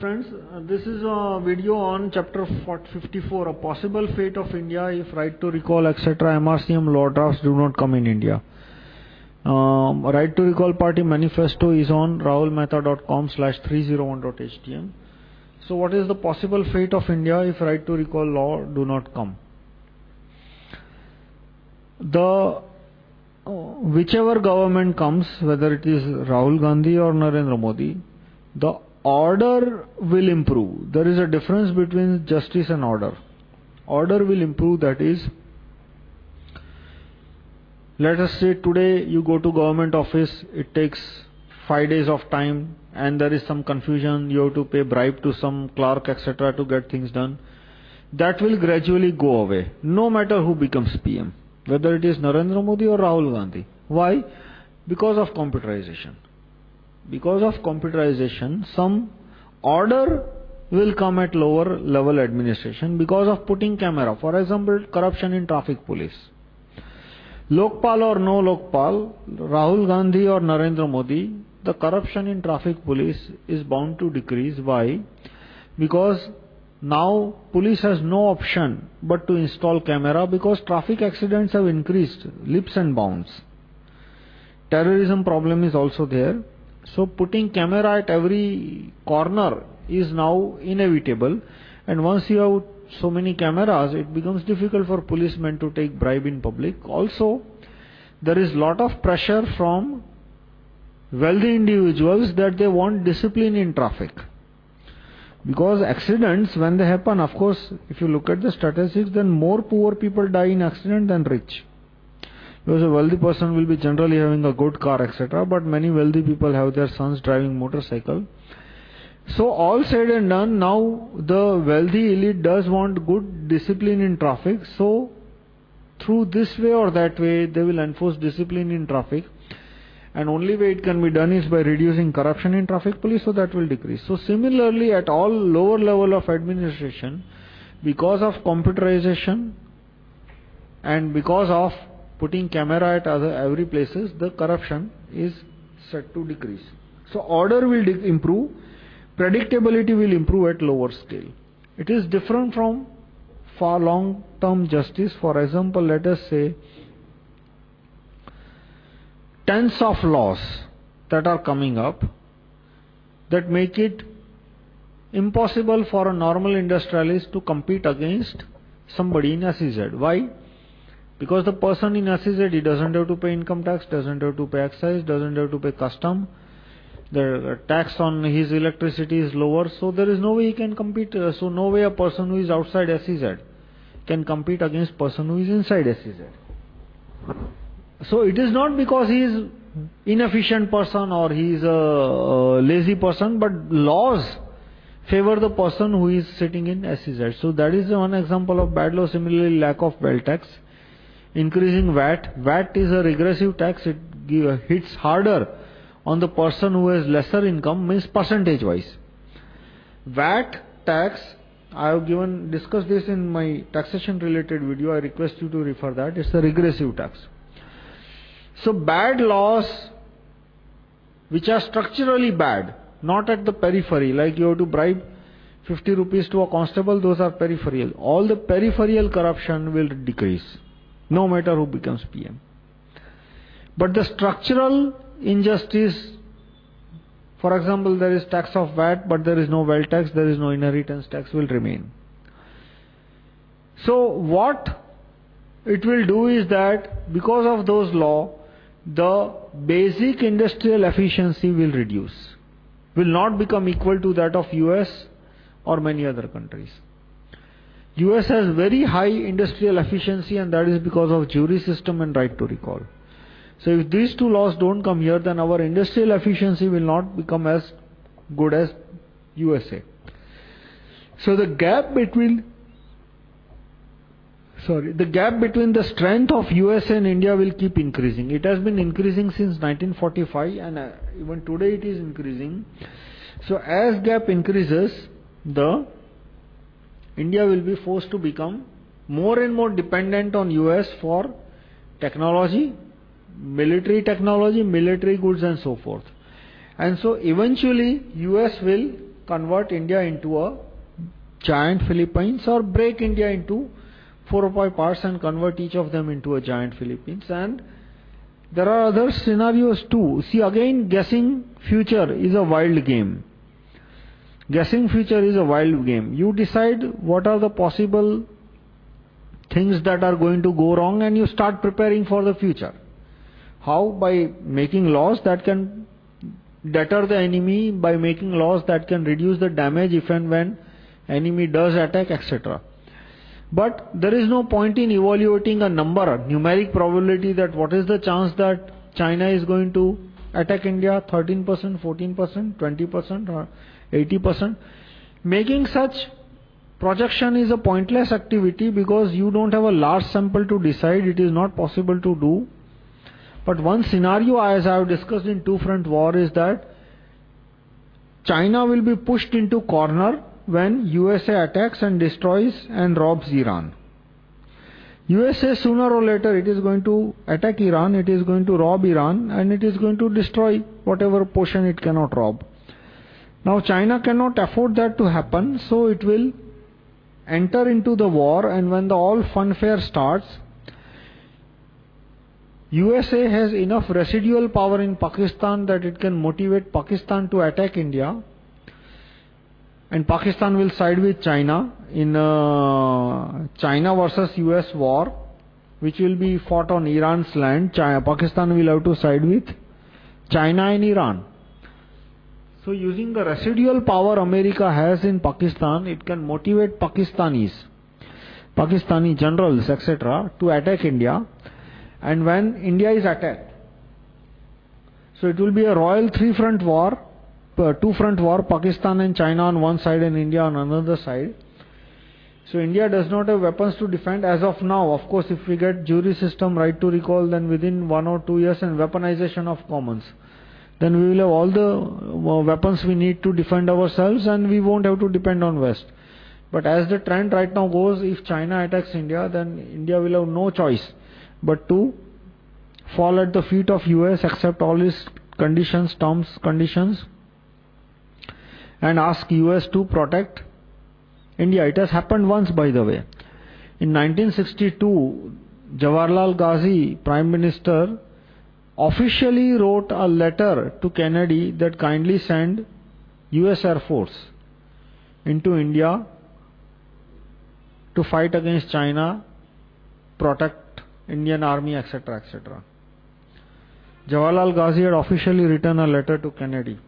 Friends, uh, this is a video on chapter 54, a possible fate of India if right to recall, etc. MRCM law drafts do not come in India. Um, right to recall party manifesto is on rahulmehta.com slash 301.htm. So, what is the possible fate of India if right to recall law do not come? The uh, whichever government comes, whether it is Rahul Gandhi or Narendra Modi, the order will improve. There is a difference between justice and order. Order will improve, that is, let us say today you go to government office, it takes five days of time and there is some confusion, you have to pay bribe to some clerk, etc., to get things done. That will gradually go away, no matter who becomes PM, whether it is Narendra Modi or Rahul Gandhi. Why? Because of computerization because of computerization, some order will come at lower level administration because of putting camera. For example, corruption in traffic police. Lokpal or no Lokpal, Rahul Gandhi or Narendra Modi, the corruption in traffic police is bound to decrease. Why? Because now police has no option but to install camera because traffic accidents have increased leaps and bounds. Terrorism problem is also there. So, putting camera at every corner is now inevitable. And once you have so many cameras, it becomes difficult for policemen to take bribe in public. Also, there is lot of pressure from wealthy individuals that they want discipline in traffic. Because accidents, when they happen, of course, if you look at the statistics, then more poor people die in accident than rich. Because a wealthy person will be generally having a good car, etc. But many wealthy people have their sons driving motorcycle. So, all said and done, now the wealthy elite does want good discipline in traffic. So, through this way or that way, they will enforce discipline in traffic. And only way it can be done is by reducing corruption in traffic police, so that will decrease. So, similarly, at all lower level of administration, because of computerization and because of putting camera at other, every places, the corruption is set to decrease. So, order will improve, predictability will improve at lower scale. It is different from for long term justice. For example, let us say tens of laws that are coming up that make it impossible for a normal industrialist to compete against somebody in SEZ. Why? Because the person in SEZ, he doesn't have to pay income tax, doesn't have to pay excise, doesn't have to pay custom. The tax on his electricity is lower, so there is no way he can compete. Uh, so, no way a person who is outside SEZ can compete against person who is inside SEZ. So, it is not because he is inefficient person or he is a, a lazy person, but laws favor the person who is sitting in SEZ. So, that is one example of bad law. Similarly, lack of wealth tax increasing VAT. VAT is a regressive tax, it hits harder on the person who has lesser income, means percentage wise. VAT tax, I have given, discussed this in my taxation related video, I request you to refer that, it's a regressive tax. So, bad laws which are structurally bad, not at the periphery, like you have to bribe 50 rupees to a constable, those are peripheral. All the peripheral corruption will decrease no matter who becomes PM. But the structural injustice, for example, there is tax of VAT, but there is no wealth tax, there is no inheritance tax, will remain. So, what it will do is that because of those law, the basic industrial efficiency will reduce, will not become equal to that of US or many other countries. US has very high industrial efficiency and that is because of jury system and right to recall. So if these two laws don't come here, then our industrial efficiency will not become as good as USA. So the gap between sorry, the gap between the strength of USA and India will keep increasing. It has been increasing since 1945 and uh, even today it is increasing. So as gap increases, the India will be forced to become more and more dependent on US for technology, military technology, military goods and so forth. And so eventually US will convert India into a giant Philippines or break India into four or five parts and convert each of them into a giant Philippines. And there are other scenarios too. See, again, guessing future is a wild game. Guessing future is a wild game. You decide what are the possible things that are going to go wrong and you start preparing for the future. How? By making laws that can deter the enemy, by making laws that can reduce the damage if and when enemy does attack, etc. But there is no point in evaluating a number, a numeric probability that what is the chance that China is going to attack India 13%, 14%, 20%, or 80%. Making such projection is a pointless activity because you don't have a large sample to decide, it is not possible to do. But one scenario, as I have discussed in two front war, is that China will be pushed into corner when USA attacks and destroys and robs Iran. USA sooner or later it is going to attack Iran, it is going to rob Iran, and it is going to destroy whatever portion it cannot rob. Now, China cannot afford that to happen, so it will enter into the war, and when the all funfair starts, USA has enough residual power in Pakistan that it can motivate Pakistan to attack India, and Pakistan will side with China in uh, China versus US war, which will be fought on Iran's land. China, Pakistan will have to side with China and Iran. So, using the residual power America has in Pakistan, it can motivate Pakistanis, Pakistani generals, etc., to attack India. And when India is attacked, so it will be a royal three front war two front war, Pakistan and China on one side and India on another side. So India does not have weapons to defend as of now. Of course, if we get jury system right to recall, then within one or two years and weaponization of commons, then we will have all the uh, weapons we need to defend ourselves and we won't have to depend on West. But as the trend right now goes, if China attacks India, then India will have no choice but to fall at the feet of US, accept all its conditions, terms, conditions, and ask US to protect India. It has happened once, by the way. In 1962, Jawaharlal Ghazi, Prime Minister, officially wrote a letter to Kennedy that kindly send US Air Force into India to fight against China, protect Indian Army, etc. etc. Jawaharlal Ghazi had officially written a letter to Kennedy.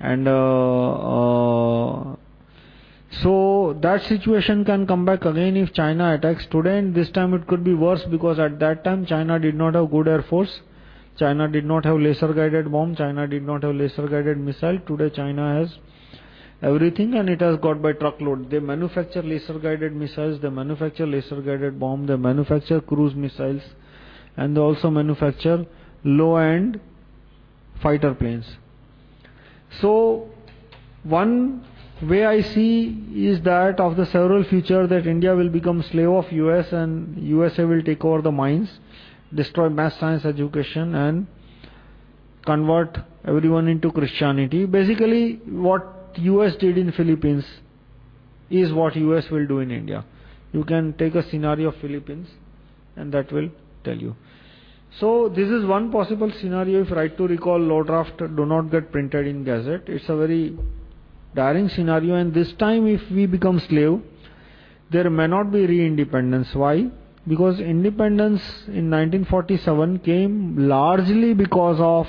And uh, uh, so that situation can come back again if China attacks today. And this time it could be worse because at that time China did not have good air force. China did not have laser guided bomb. China did not have laser guided missile. Today China has everything and it has got by truckload. They manufacture laser guided missiles, they manufacture laser guided bomb, they manufacture cruise missiles, and they also manufacture low end fighter planes. So, one way I see is that of the several future that India will become slave of US and USA will take over the mines, destroy mass science education and convert everyone into Christianity. Basically, what US did in Philippines is what US will do in India. You can take a scenario of Philippines and that will tell you. So, this is one possible scenario if right to recall law draft do not get printed in Gazette. It's a very daring scenario, and this time, if we become slave, there may not be re independence. Why? Because independence in 1947 came largely because of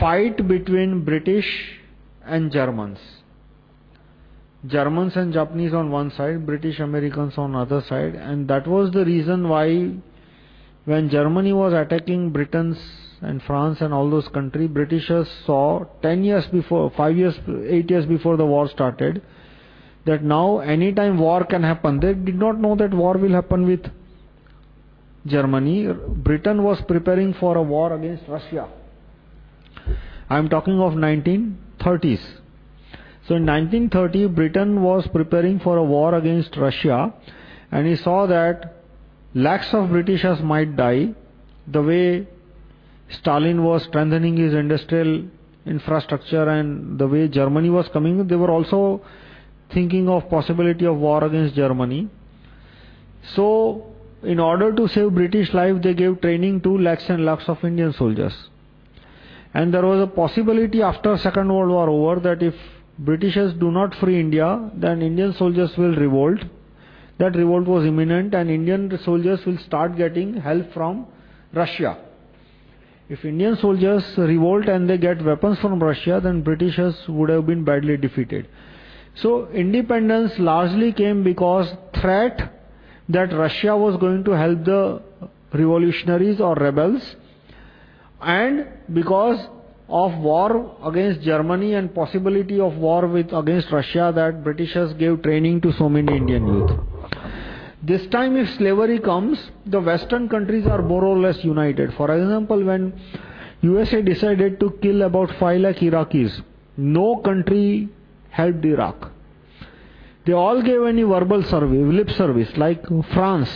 fight between British and Germans. Germans and Japanese on one side, British Americans on other side, and that was the reason why when Germany was attacking Britain and France and all those countries, Britishers saw 10 years before, 5 years, 8 years before the war started, that now anytime war can happen. They did not know that war will happen with Germany. Britain was preparing for a war against Russia. I am talking of 1930s. So in 1930, Britain was preparing for a war against Russia, and he saw that lakhs of Britishers might die, the way Stalin was strengthening his industrial infrastructure and the way Germany was coming, they were also thinking of possibility of war against Germany. So, in order to save British life, they gave training to lakhs and lakhs of Indian soldiers. And there was a possibility after Second World War over that if Britishers do not free India, then Indian soldiers will revolt. That revolt was imminent and Indian soldiers will start getting help from Russia. If Indian soldiers revolt and they get weapons from Russia, then Britishers would have been badly defeated. So, independence largely came because threat that Russia was going to help the revolutionaries or rebels, and because of war against Germany and possibility of war with, against Russia that Britishers gave training to so many Indian youth. This time if slavery comes, the western countries are more or less united. For example, when USA decided to kill about 5 lakh Iraqis, no country helped Iraq. They all gave any verbal service, lip service, like France.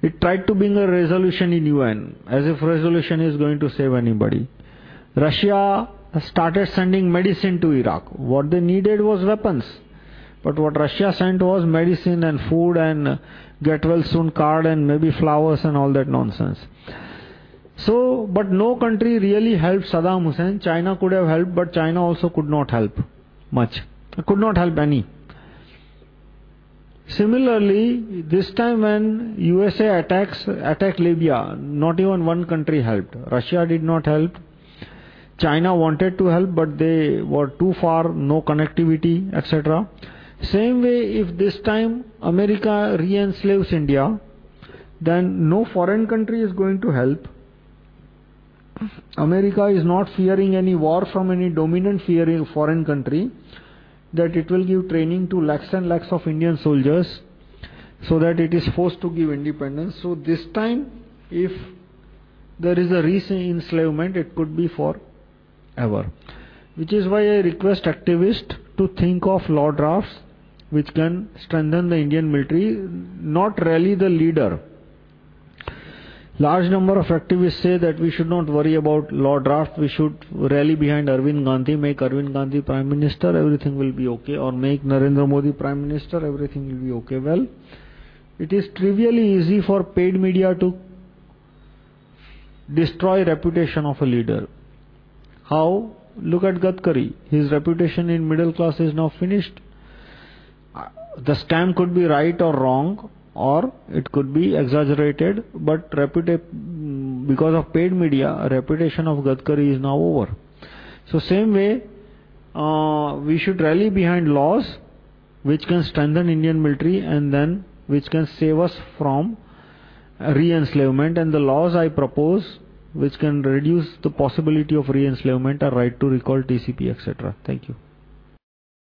It tried to bring a resolution in UN, as if resolution is going to save anybody. Russia started sending medicine to Iraq. What they needed was weapons. But what Russia sent was medicine and food and get well soon card and maybe flowers and all that nonsense. So, but no country really helped Saddam Hussein. China could have helped, but China also could not help much. I Could not help any. Similarly, this time when USA attacks, attacked Libya, not even one country helped. Russia did not help. China wanted to help, but they were too far, no connectivity, etc. Same way, if this time America re enslaves India, then no foreign country is going to help. America is not fearing any war from any dominant foreign country, that it will give training to lakhs and lakhs of Indian soldiers so that it is forced to give independence. So, this time, if there is a recent enslavement, it could be for ever. Which is why I request activists to think of law drafts which can strengthen the Indian military, not rally the leader. Large number of activists say that we should not worry about law draft, we should rally behind Arvind Gandhi, make Arvind Gandhi Prime Minister, everything will be okay, or make Narendra Modi Prime Minister, everything will be okay. Well, it is trivially easy for paid media to destroy reputation of a leader. How? Look at Gadkari. His reputation in middle class is now finished uh, the scam could be right or wrong, or it could be exaggerated, but because of paid media, reputation of Gadkari is now over. So, same way, uh, we should rally behind laws which can strengthen Indian military and then which can save us from re enslavement. And the laws I propose which can reduce the possibility of re enslavement are right to recall TCP, etc. Thank you.